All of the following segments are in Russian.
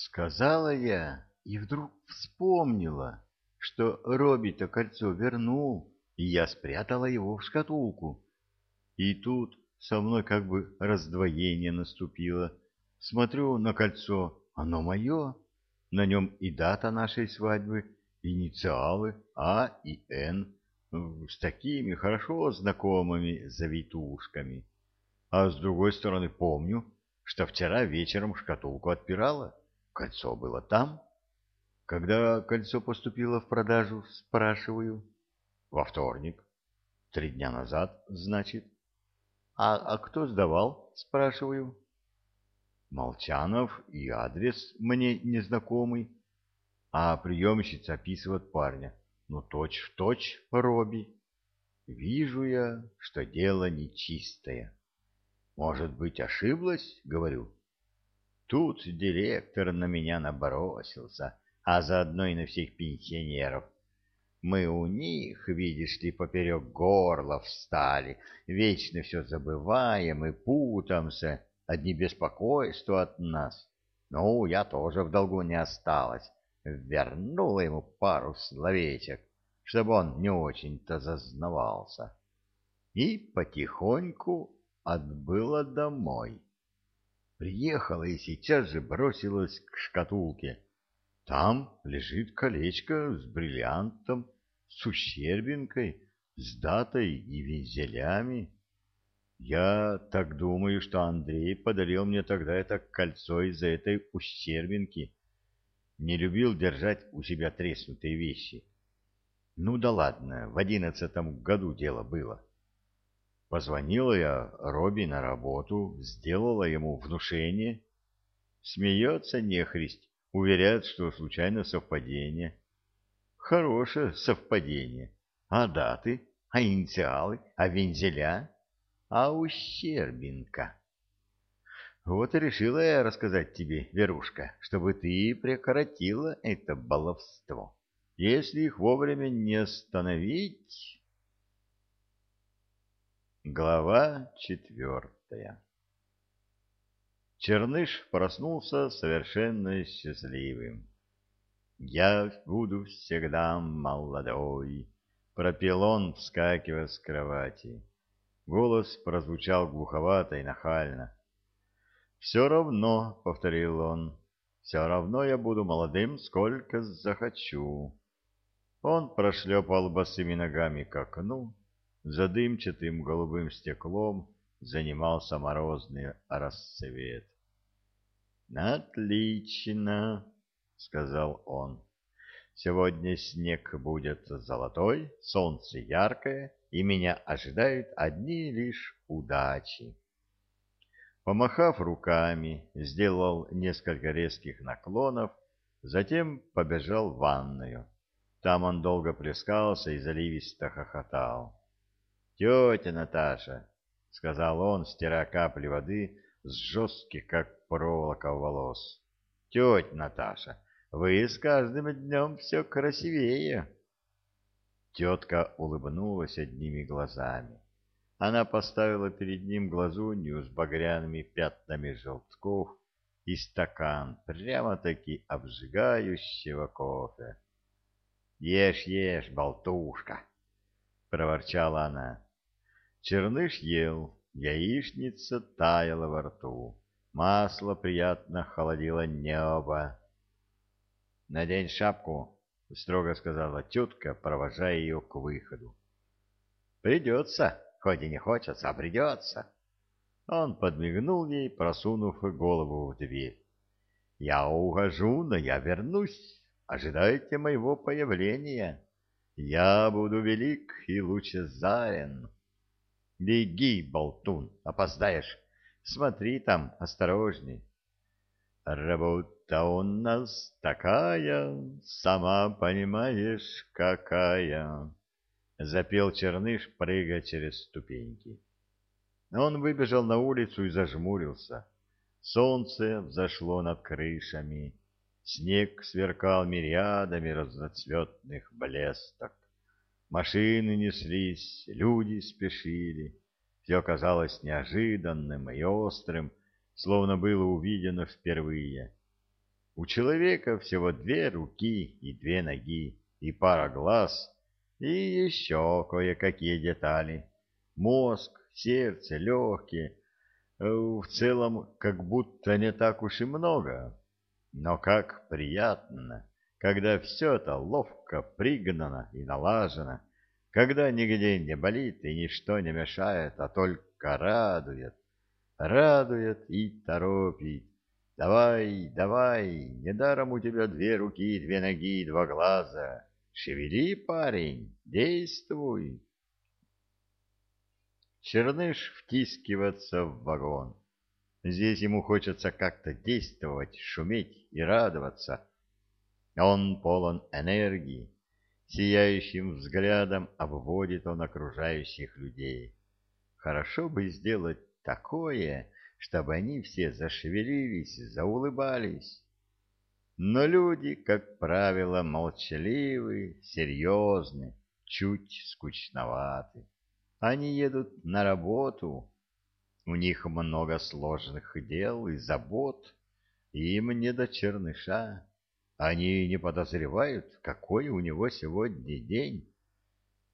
Сказала я и вдруг вспомнила, что Робби-то кольцо вернул, и я спрятала его в шкатулку. И тут со мной как бы раздвоение наступило. Смотрю на кольцо, оно мое. На нем и дата нашей свадьбы, инициалы А и Н, с такими хорошо знакомыми завитушками. А с другой стороны помню, что вчера вечером шкатулку отпирала. Кольцо было там. Когда кольцо поступило в продажу, спрашиваю. Во вторник. Три дня назад, значит. А, а кто сдавал, спрашиваю. Молчанов и адрес мне незнакомый. А приемщица описывает парня. Ну, точь в точь, Робби. Вижу я, что дело нечистое. Может быть, ошиблась, говорю. Тут директор на меня набросился, а заодно и на всех пенсионеров. Мы у них, видишь ли, поперек горла встали, вечно все забываем и путаемся, одни беспокойства от нас. Ну, я тоже в долгу не осталась, вернула ему пару словечек, чтобы он не очень-то зазнавался. И потихоньку отбыла домой. Приехала и сейчас же бросилась к шкатулке. Там лежит колечко с бриллиантом, с ущербинкой, с датой и вензелями. Я так думаю, что Андрей подарил мне тогда это кольцо из-за этой ущербинки. Не любил держать у себя треснутые вещи. Ну да ладно, в одиннадцатом году дело было. Позвонила я Робби на работу, сделала ему внушение. Смеется нехрист, уверяет, что случайно совпадение. Хорошее совпадение. А даты? А инициалы? А вензеля? А ущербинка? Вот и решила я рассказать тебе, Верушка, чтобы ты прекратила это баловство. Если их вовремя не остановить... Глава четвертая Черныш проснулся совершенно счастливым. «Я буду всегда молодой», — пропел он, вскакивая с кровати. Голос прозвучал глуховато и нахально. «Все равно», — повторил он, — «все равно я буду молодым, сколько захочу». Он прошлепал босыми ногами к окну, за дымчатым голубым стеклом занимался морозный рассвет. «Отлично!» — сказал он. «Сегодня снег будет золотой, солнце яркое, и меня ожидают одни лишь удачи». Помахав руками, сделал несколько резких наклонов, затем побежал в ванную. Там он долго плескался и заливисто хохотал. «Тетя Наташа», — сказал он, стирая капли воды с жестких, как проволока, волос. «Тетя Наташа, вы с каждым днем все красивее». Тетка улыбнулась одними глазами. Она поставила перед ним глазунью с багряными пятнами желтков и стакан прямо-таки обжигающего кофе. «Ешь, ешь, болтушка!» — проворчала она. Черныш ел, яичница таяла во рту, масло приятно холодило небо. — Надень шапку, — строго сказала тетка, провожая ее к выходу. — Придется, хоть и не хочется, а придется. Он подмигнул ей, просунув голову в дверь. — Я ухожу, но я вернусь. Ожидайте моего появления. Я буду велик и лучезарен. Беги, болтун, опоздаешь. Смотри там, осторожней. Работа у нас такая, сама понимаешь, какая. Запел Черныш, прыгая через ступеньки. Он выбежал на улицу и зажмурился. Солнце взошло над крышами. Снег сверкал мириадами разноцветных блесток. Машины неслись, люди спешили. Все казалось неожиданным и острым, словно было увидено впервые. У человека всего две руки и две ноги, и пара глаз, и еще кое-какие детали. Мозг, сердце, легкие. Э, в целом, как будто не так уж и много. Но как приятно, когда все это ловко пригнано и налажено, когда нигде не болит и ничто не мешает, а только радует, радует и торопит. Давай, давай, недаром у тебя две руки, две ноги и два глаза. Шевели, парень, действуй. Черныш втискивается в вагон. Здесь ему хочется как-то действовать, шуметь и радоваться. Он полон энергии. Сияющим взглядом обводит он окружающих людей. Хорошо бы сделать такое, чтобы они все зашевелились, заулыбались. Но люди, как правило, молчаливы, серьезны, чуть скучноваты. Они едут на работу, у них много сложных дел и забот, им не до черныша. Они не подозревают, какой у него сегодня день.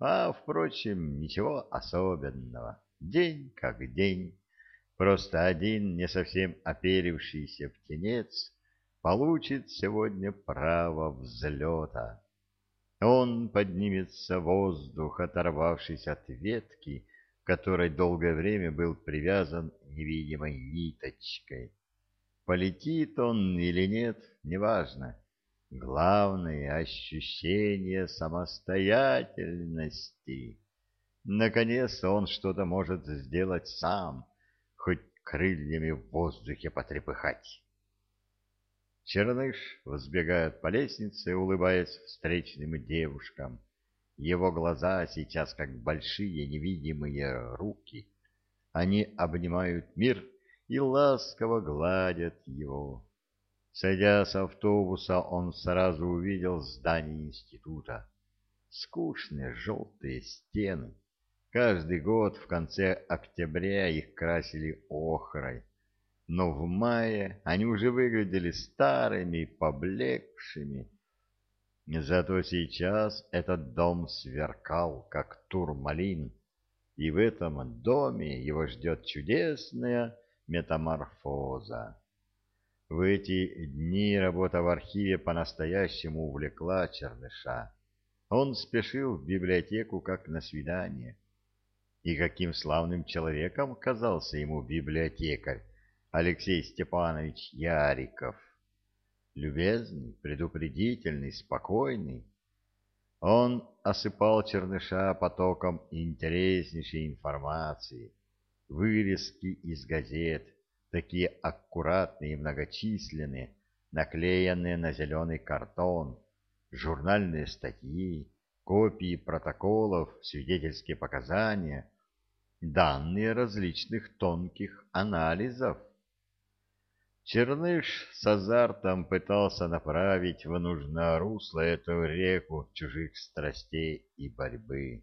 А, впрочем, ничего особенного. День как день. Просто один не совсем оперившийся птенец получит сегодня право взлета. Он поднимется в воздух, оторвавшись от ветки, которой долгое время был привязан невидимой ниточкой. Полетит он или нет, неважно. Главное — ощущение самостоятельности. Наконец он что-то может сделать сам, хоть крыльями в воздухе потрепыхать. Черныш взбегает по лестнице, улыбаясь встречным девушкам. Его глаза сейчас как большие невидимые руки. Они обнимают мир и ласково гладят его. Сойдя с автобуса, он сразу увидел здание института. Скучные желтые стены Каждый год в конце октября их красили охрой, но в мае они уже выглядели старыми, поблекшими. Зато сейчас этот дом сверкал, как турмалин, и в этом доме его ждет чудесная метаморфоза. В эти дни работа в архиве по-настоящему увлекла Черныша. Он спешил в библиотеку как на свидание и каким славным человеком казался ему библиотекарь Алексей Степанович Яриков. Любезный, предупредительный, спокойный. Он осыпал Черныша потоком интереснейшей информации, вырезки из газет, такие аккуратные и многочисленные, наклеенные на зеленый картон, журнальные статьи, копии протоколов, свидетельские показания — данные различных тонких анализов. Черныш с азартом пытался направить в нужное русло эту реку чужих страстей и борьбы.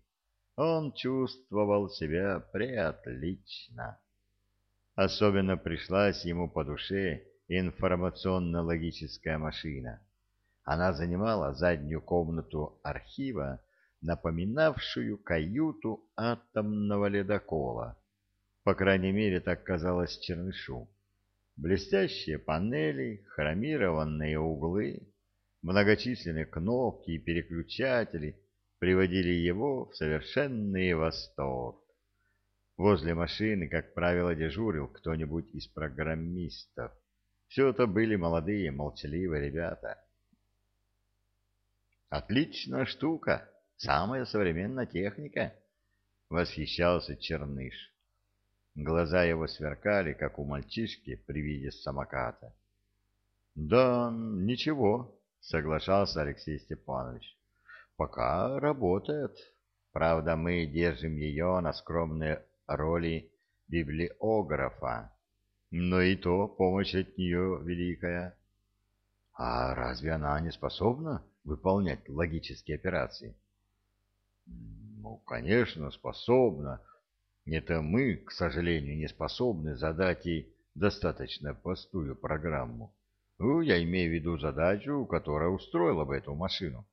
Он чувствовал себя преотлично. Особенно пришлась ему по душе информационно-логическая машина. Она занимала заднюю комнату архива напоминавшую каюту атомного ледокола. По крайней мере, так казалось Чернышу. Блестящие панели, хромированные углы, многочисленные кнопки и переключатели приводили его в совершенный восторг. Возле машины, как правило, дежурил кто-нибудь из программистов. Все это были молодые, молчаливые ребята. «Отличная штука!» Самая современная техника, — восхищался Черныш. Глаза его сверкали, как у мальчишки при виде самоката. — Да, ничего, — соглашался Алексей Степанович. — Пока работает. Правда, мы держим ее на скромной роли библиографа. Но и то помощь от нее великая. — А разве она не способна выполнять логические операции? — ну, конечно, способна. Это мы, к сожалению, не способны задать ей достаточно простую программу. Ну, я имею в виду задачу, которая устроила бы эту машину.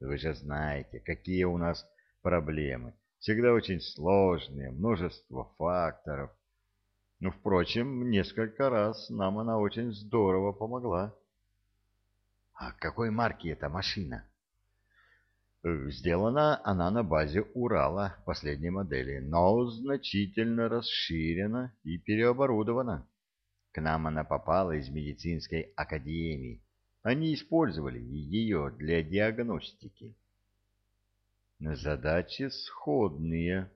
Вы же знаете, какие у нас проблемы. Всегда очень сложные, множество факторов. Ну, впрочем, несколько раз нам она очень здорово помогла. А какой марки эта машина? Сделана она на базе Урала последней модели, но значительно расширена и переоборудована. К нам она попала из медицинской академии. Они использовали ее для диагностики. Задачи сходные,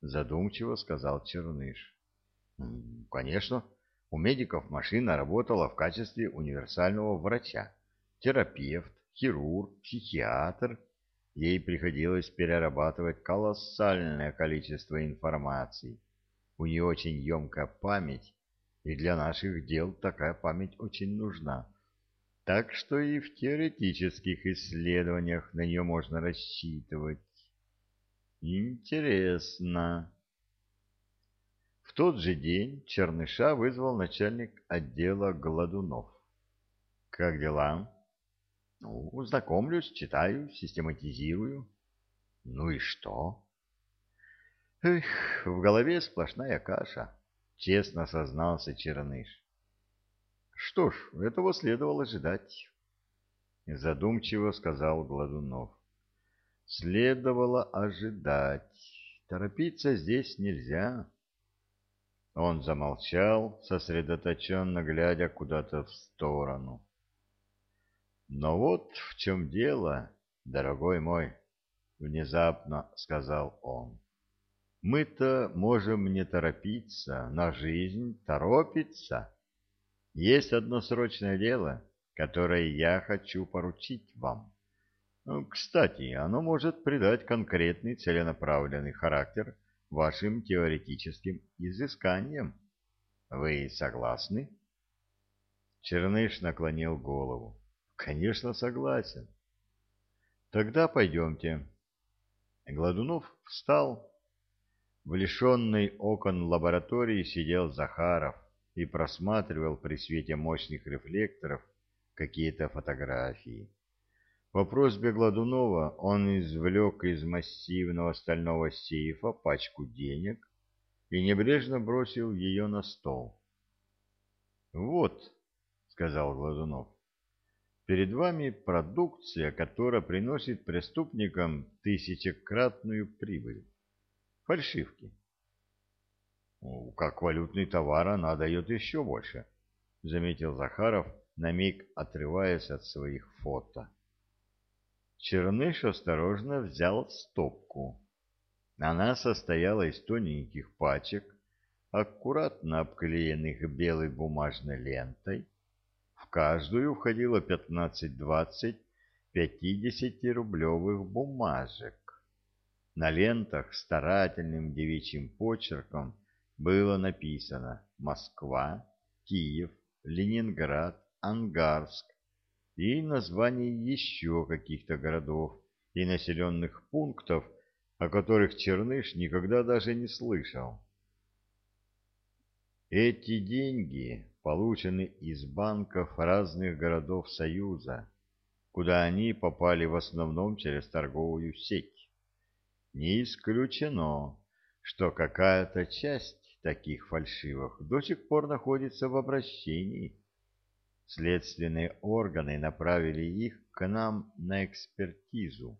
задумчиво сказал Черныш. Конечно, у медиков машина работала в качестве универсального врача, терапевт, хирург, психиатр. Ей приходилось перерабатывать колоссальное количество информации. У нее очень емкая память и для наших дел такая память очень нужна. Так что и в теоретических исследованиях на нее можно рассчитывать. Интересно. В тот же день Черныша вызвал начальник отдела Гладунов. «Как дела?» «Ну, знакомлюсь, читаю, систематизирую». «Ну и что?» «Эх, в голове сплошная каша». — честно сознался Черныш. Что ж, этого следовало ожидать, — задумчиво сказал Гладунов. Следовало ожидать. Торопиться здесь нельзя. Он замолчал, сосредоточенно глядя куда-то в сторону. Но вот в чем дело, дорогой мой, — внезапно сказал он. Мы-то можем не торопиться, на жизнь торопится. Есть одно срочное дело, которое я хочу поручить вам. Ну, кстати, оно может придать конкретный целенаправленный характер вашим теоретическим изысканиям. Вы согласны? Черныш наклонил голову. Конечно, согласен. Тогда пойдемте. Гладунов встал в лишенной окон лаборатории сидел Захаров и просматривал при свете мощных рефлекторов какие-то фотографии. По просьбе Гладунова он извлек из массивного стального сейфа пачку денег и небрежно бросил ее на стол. «Вот», — сказал Гладунов, — «перед вами продукция, которая приносит преступникам тысячекратную прибыль фальшивки. Как валютный товар она дает еще больше, заметил Захаров, на миг отрываясь от своих фото. Черныш осторожно взял стопку. Она состояла из тоненьких пачек, аккуратно обклеенных белой бумажной лентой. В каждую входило 15-20 50-рублевых бумажек. На лентах старательным девичьим почерком было написано «Москва», «Киев», «Ленинград», «Ангарск» и название еще каких-то городов и населенных пунктов, о которых Черныш никогда даже не слышал. Эти деньги получены из банков разных городов Союза, куда они попали в основном через торговую сеть. Не исключено, что какая-то часть таких фальшивых до сих пор находится в обращении. Следственные органы направили их к нам на экспертизу.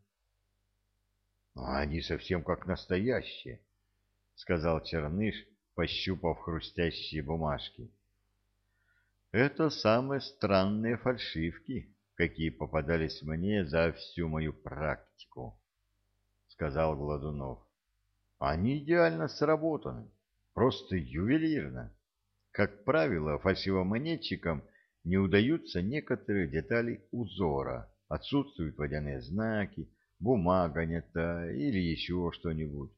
— Они совсем как настоящие, — сказал Черныш, пощупав хрустящие бумажки. — Это самые странные фальшивки, какие попадались мне за всю мою практику сказал Гладунов. Они идеально сработаны, просто ювелирно. Как правило, фальшивомонетчикам не удаются некоторые детали узора, отсутствуют водяные знаки, бумага не та или еще что-нибудь.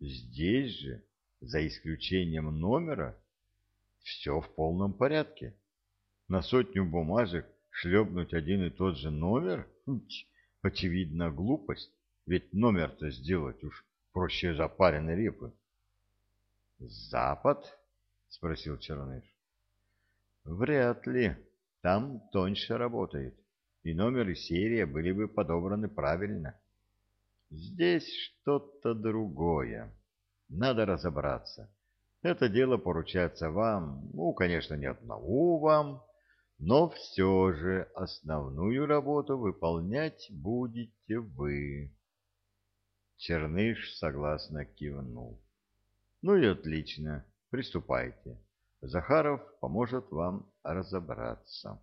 Здесь же, за исключением номера, все в полном порядке. На сотню бумажек шлепнуть один и тот же номер — очевидно глупость. Ведь номер-то сделать уж проще запаренной репы. — Запад? — спросил Черныш. — Вряд ли, Там тоньше работают, и номер и серия были бы подобраны правильно. Здесь что-то другое. Надо разобраться. Это дело поручается вам, ну, конечно, не одному вам, но все же основную работу выполнять будете вы. Черныш согласно кивнул. Ну и отлично, приступайте. Захаров поможет вам разобраться.